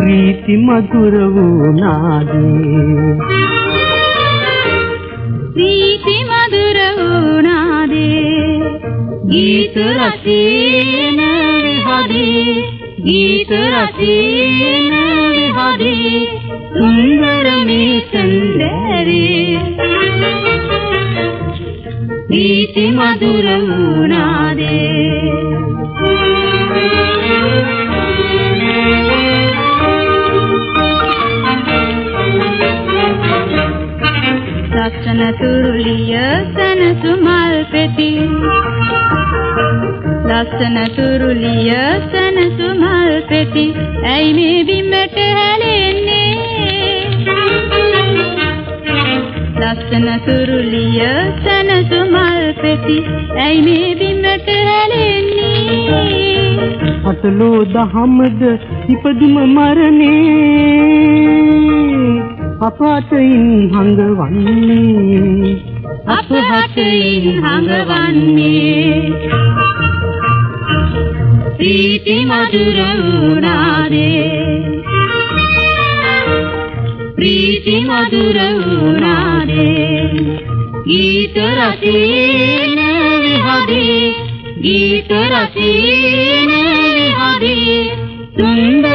ප්‍රීති මధుර වූ නාදේ ප්‍රීති මధుර වූ නාදේ ගීත රසේන විහදේ ගීත රසේන විහදේ සුන්දර මේ සඳරේ ප්‍රීති තුරුලිය සනසුමල් පෙති. ලස්සන තුරුලිය සනසුමල් පෙති. ඇයි මේ බිමට හැලෙන්නේ? ලස්සන තුරුලිය සනසුමල් පෙති. ඇයි මේ බිමට හැලෙන්නේ? අතලෝ දහමද ඉපදුම මරණේ අපතයින් හංගවන්නේ. අපහතයින් හඟවන්නේ ප්‍රීති මధుර වුණාදේ. ප්‍රීති මధుර වුණාදේ. ගීත රසේන විහදේ. ගීත රසේන විහදේ. සුන්දර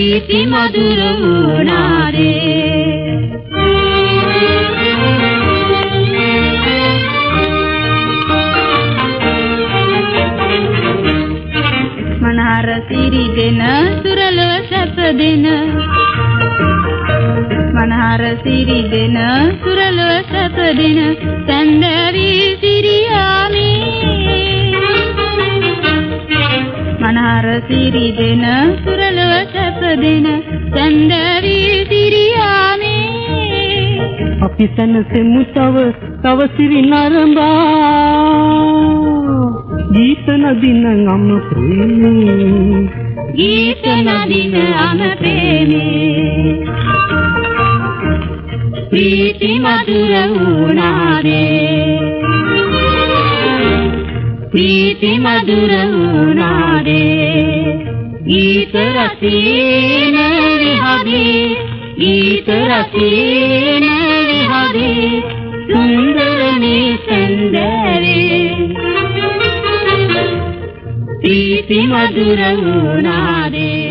ප්‍රීති මధుර වුණාදේ මනහර සිරි දෙන සුරලෝ සැප දෙන. මනහර සිරි දෙන සුරලෝ සැප දෙන. සැන්දවි සිරියාමේ මනහර සිරි දෙන සුරලෝ සැප දෙන සැන්දවි සිරියාමේ අපි සැනසෙමු තව තව සිරි නරඹා. ගීත නදින ගම ප්‍රේමී. ගීත නදින අම ප්‍රේමේ. ප්‍රීති මధుර වුණාදේ ප්‍රීති මధుර වුණාදේ. ගීත රසේන විහදේ. ගීත රසේන විහදේ. සුන්දර මේ සඳරේ ප්‍රීති මధుර වුණාදේ.